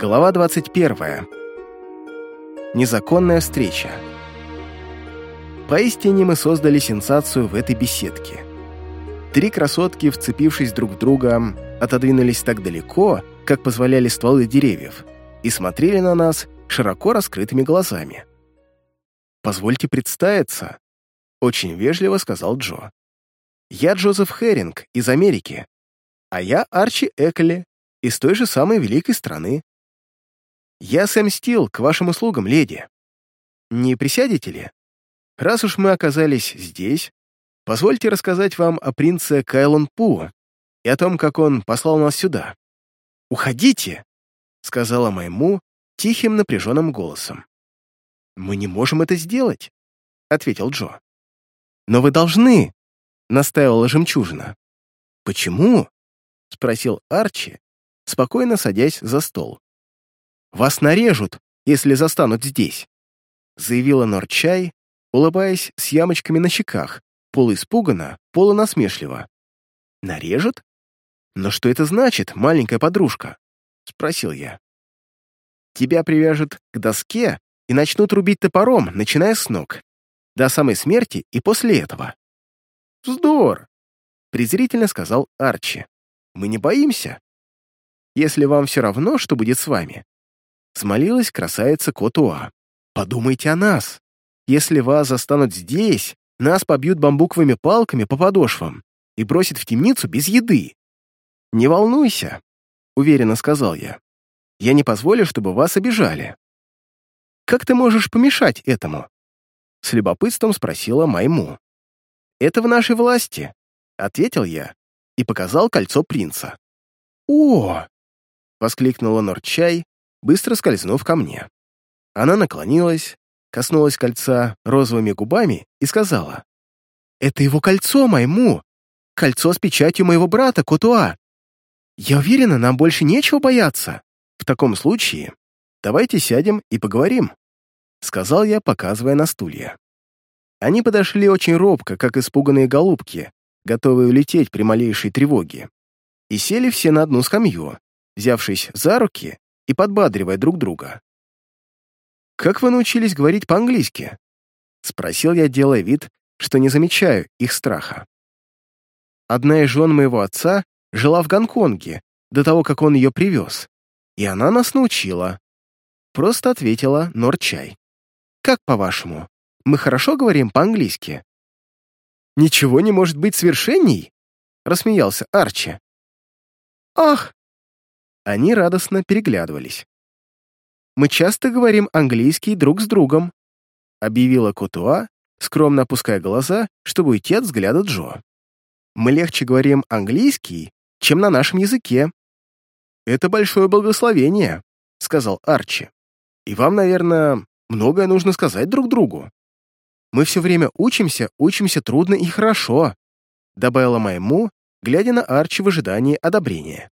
Глава 21. Незаконная встреча. Поистине мы создали сенсацию в этой беседке. Три красотки, вцепившись друг в друга, отодвинулись так далеко, как позволяли стволы деревьев, и смотрели на нас широко раскрытыми глазами. «Позвольте представиться», — очень вежливо сказал Джо. «Я Джозеф Херинг из Америки, а я Арчи Экли из той же самой великой страны. Я Сэм Стил, к вашим услугам, леди. Не присядете ли? Раз уж мы оказались здесь, позвольте рассказать вам о принце Кайлон Пу и о том, как он послал нас сюда. «Уходите!» — сказала моему тихим напряженным голосом. «Мы не можем это сделать», — ответил Джо. «Но вы должны», — настаивала жемчужина. «Почему?» — спросил Арчи, спокойно садясь за стол. «Вас нарежут, если застанут здесь», — заявила Норчай, улыбаясь с ямочками на щеках, полуиспуганно, полунасмешливо. «Нарежут? Но что это значит, маленькая подружка?» — спросил я. «Тебя привяжут к доске и начнут рубить топором, начиная с ног, до самой смерти и после этого». «Вздор!» — презрительно сказал Арчи. «Мы не боимся. Если вам все равно, что будет с вами, Смолилась красавица Котуа. «Подумайте о нас. Если вас застанут здесь, нас побьют бамбуковыми палками по подошвам и бросят в темницу без еды». «Не волнуйся», — уверенно сказал я. «Я не позволю, чтобы вас обижали». «Как ты можешь помешать этому?» С любопытством спросила Майму. «Это в нашей власти», — ответил я и показал кольцо принца. «О!» — воскликнула Норчай, быстро скользнув ко мне. Она наклонилась, коснулась кольца розовыми губами и сказала, «Это его кольцо, Майму! Кольцо с печатью моего брата, Котуа! Я уверена, нам больше нечего бояться. В таком случае давайте сядем и поговорим», сказал я, показывая на стулья. Они подошли очень робко, как испуганные голубки, готовые улететь при малейшей тревоге, и сели все на одну скамью, взявшись за руки и подбадривая друг друга. «Как вы научились говорить по-английски?» — спросил я, делая вид, что не замечаю их страха. Одна из жен моего отца жила в Гонконге до того, как он ее привез, и она нас научила. Просто ответила Норчай. «Как по-вашему, мы хорошо говорим по-английски?» «Ничего не может быть совершенней?» — рассмеялся Арчи. «Ах, они радостно переглядывались. «Мы часто говорим английский друг с другом», объявила Котуа, скромно опуская глаза, чтобы уйти от взгляда Джо. «Мы легче говорим английский, чем на нашем языке». «Это большое благословение», — сказал Арчи. «И вам, наверное, многое нужно сказать друг другу». «Мы все время учимся, учимся трудно и хорошо», — добавила Майму, глядя на Арчи в ожидании одобрения.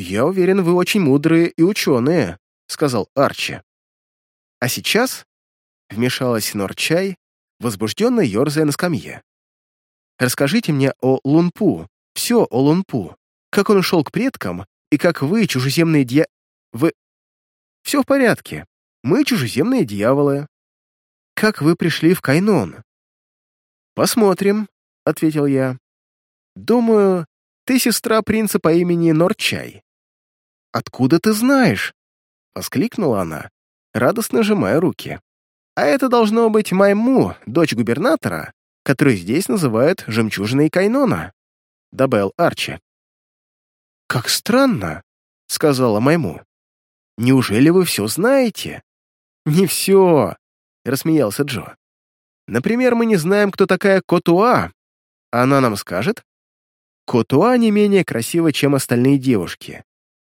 «Я уверен, вы очень мудрые и ученые», — сказал Арчи. «А сейчас?» — вмешалась Норчай, возбужденно ерзая на скамье. «Расскажите мне о Лунпу, все о Лунпу, как он ушел к предкам и как вы, чужеземные дья... Вы... Все в порядке, мы чужеземные дьяволы. Как вы пришли в Кайнон?» «Посмотрим», — ответил я. «Думаю, ты сестра принца по имени Норчай. «Откуда ты знаешь?» — воскликнула она, радостно сжимая руки. «А это должно быть Майму, дочь губернатора, которую здесь называют жемчужиной Кайнона», — добавил Арчи. «Как странно», — сказала Майму. «Неужели вы все знаете?» «Не все», — рассмеялся Джо. «Например, мы не знаем, кто такая Котуа. Она нам скажет?» Котуа не менее красива, чем остальные девушки.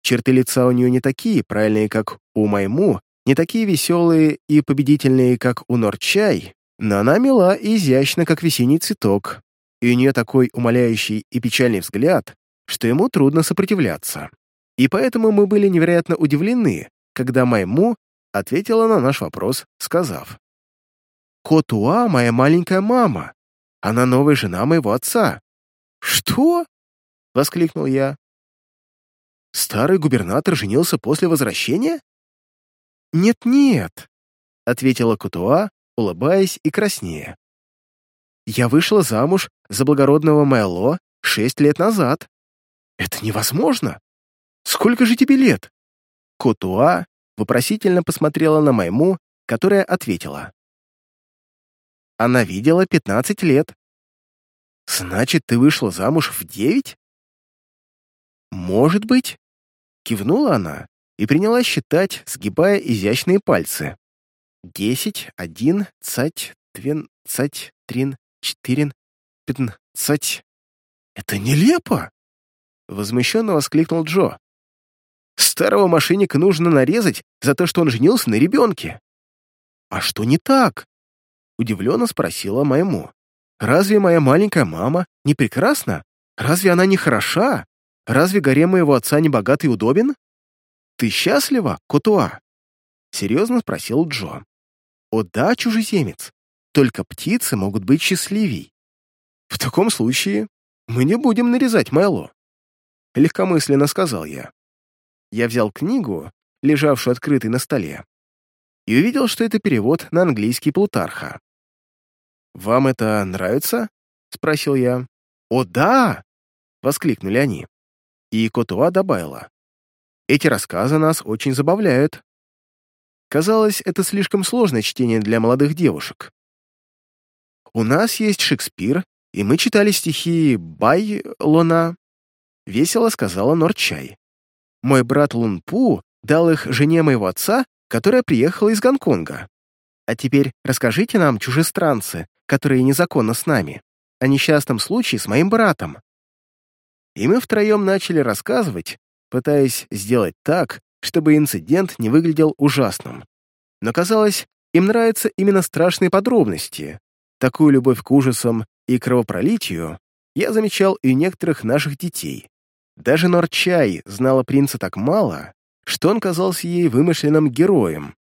Черты лица у нее не такие правильные, как у Майму, не такие веселые и победительные, как у Норчай, но она мила и изящна, как весенний цветок, и у нее такой умоляющий и печальный взгляд, что ему трудно сопротивляться. И поэтому мы были невероятно удивлены, когда Майму ответила на наш вопрос, сказав, «Котуа — моя маленькая мама. Она новая жена моего отца». «Что?» — воскликнул я. Старый губернатор женился после возвращения? Нет-нет, ответила Кутуа, улыбаясь и краснея. Я вышла замуж за благородного Майло шесть лет назад. Это невозможно. Сколько же тебе лет? Кутуа вопросительно посмотрела на Майму, которая ответила. Она видела пятнадцать лет. Значит, ты вышла замуж в девять? Может быть. Кивнула она и принялась считать, сгибая изящные пальцы. Десять, один, цать, двен, цать, трин, четырин, пятнадцать. Это нелепо! Возмущенно воскликнул Джо. Старого мошенника нужно нарезать за то, что он женился на ребенке. А что не так? Удивленно спросила моему. Разве моя маленькая мама не прекрасна? Разве она не хороша? Разве горе моего отца не богат и удобен? Ты счастлива, Котуа? Серьезно спросил Джо. О да, чужеземец. Только птицы могут быть счастливей. В таком случае мы не будем нарезать Майло. Легкомысленно сказал я. Я взял книгу, лежавшую открытой на столе, и увидел, что это перевод на английский Плутарха. «Вам это нравится?» — спросил я. «О, да!» — воскликнули они. И Котуа добавила. «Эти рассказы нас очень забавляют». Казалось, это слишком сложное чтение для молодых девушек. «У нас есть Шекспир, и мы читали стихи Бай Луна», — весело сказала Норчай. «Мой брат Лунпу дал их жене моего отца, которая приехала из Гонконга. А теперь расскажите нам, чужестранцы, которые незаконно с нами, о несчастном случае с моим братом». И мы втроем начали рассказывать, пытаясь сделать так, чтобы инцидент не выглядел ужасным. Но казалось, им нравятся именно страшные подробности. Такую любовь к ужасам и кровопролитию я замечал и у некоторых наших детей. Даже Норчай знала принца так мало, что он казался ей вымышленным героем,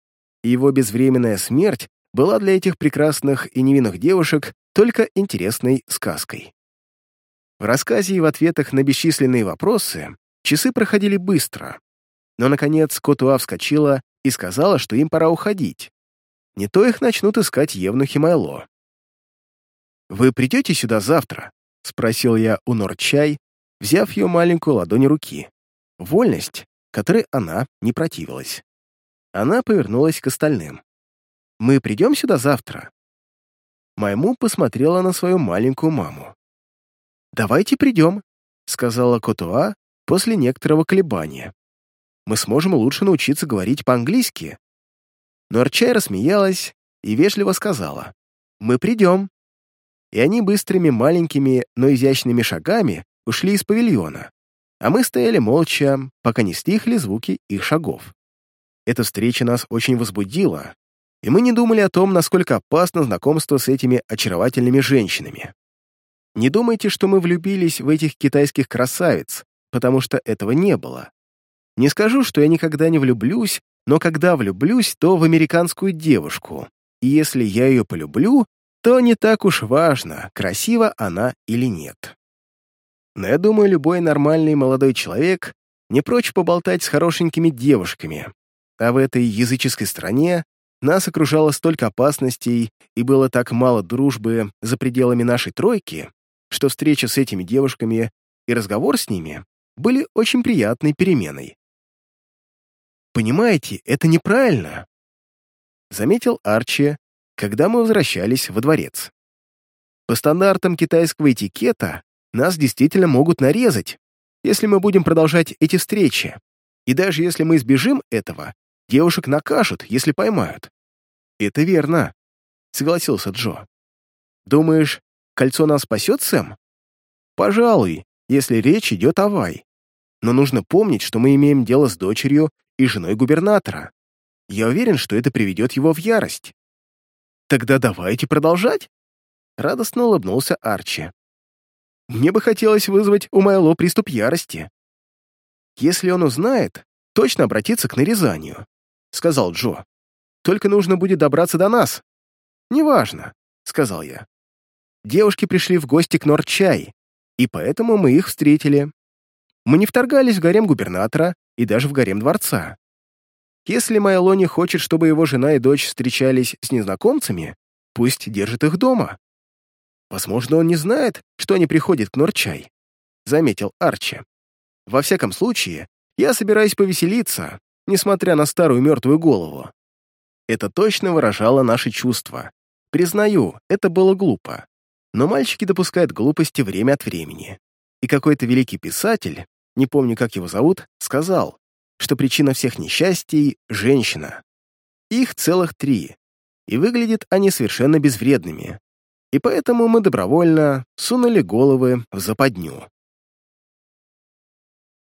и его безвременная смерть была для этих прекрасных и невинных девушек только интересной сказкой. В рассказе и в ответах на бесчисленные вопросы часы проходили быстро, но, наконец, Котуа вскочила и сказала, что им пора уходить. Не то их начнут искать Евнухи Майло. «Вы придете сюда завтра?» — спросил я у Норчай, взяв ее маленькую ладонь руки. Вольность, которой она не противилась. Она повернулась к остальным. Мы придем сюда завтра?» Майму посмотрела на свою маленькую маму. «Давайте придем», — сказала Котуа после некоторого колебания. «Мы сможем лучше научиться говорить по-английски». Но Арчай рассмеялась и вежливо сказала. «Мы придем». И они быстрыми маленькими, но изящными шагами ушли из павильона, а мы стояли молча, пока не стихли звуки их шагов. Эта встреча нас очень возбудила, и мы не думали о том, насколько опасно знакомство с этими очаровательными женщинами. Не думайте, что мы влюбились в этих китайских красавиц, потому что этого не было. Не скажу, что я никогда не влюблюсь, но когда влюблюсь, то в американскую девушку. И если я ее полюблю, то не так уж важно, красива она или нет. Но я думаю, любой нормальный молодой человек не прочь поболтать с хорошенькими девушками, а в этой языческой стране нас окружало столько опасностей и было так мало дружбы за пределами нашей тройки, что встреча с этими девушками и разговор с ними были очень приятной переменой. «Понимаете, это неправильно», — заметил Арчи, когда мы возвращались во дворец. «По стандартам китайского этикета нас действительно могут нарезать, если мы будем продолжать эти встречи. И даже если мы избежим этого, Девушек накажут, если поймают». «Это верно», — согласился Джо. «Думаешь, кольцо нас спасет, Сэм?» «Пожалуй, если речь идет о Вай. Но нужно помнить, что мы имеем дело с дочерью и женой губернатора. Я уверен, что это приведет его в ярость». «Тогда давайте продолжать», — радостно улыбнулся Арчи. «Мне бы хотелось вызвать у Майло приступ ярости. Если он узнает, точно обратится к нарезанию. — сказал Джо. «Только нужно будет добраться до нас». «Неважно», — сказал я. «Девушки пришли в гости к Норчай, и поэтому мы их встретили. мы не вторгались в гарем губернатора и даже в гарем дворца. Если Майлони хочет, чтобы его жена и дочь встречались с незнакомцами, пусть держит их дома. Возможно, он не знает, что они приходят к Норчай, — заметил Арчи. Во всяком случае, я собираюсь повеселиться, несмотря на старую мертвую голову. Это точно выражало наши чувства. Признаю, это было глупо. Но мальчики допускают глупости время от времени. И какой-то великий писатель, не помню, как его зовут, сказал, что причина всех несчастий — женщина. Их целых три, и выглядят они совершенно безвредными. И поэтому мы добровольно сунули головы в западню.